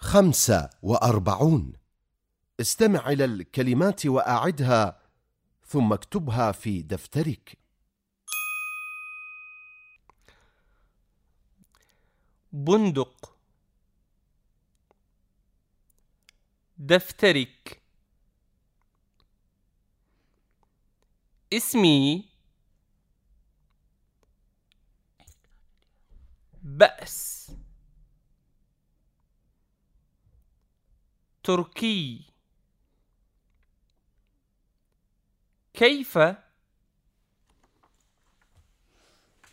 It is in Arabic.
خمسة وأربعون. استمع إلى الكلمات وأعدها ثم اكتبها في دفترك. بندق. دفترك. اسمي. بأس. تركي. كيف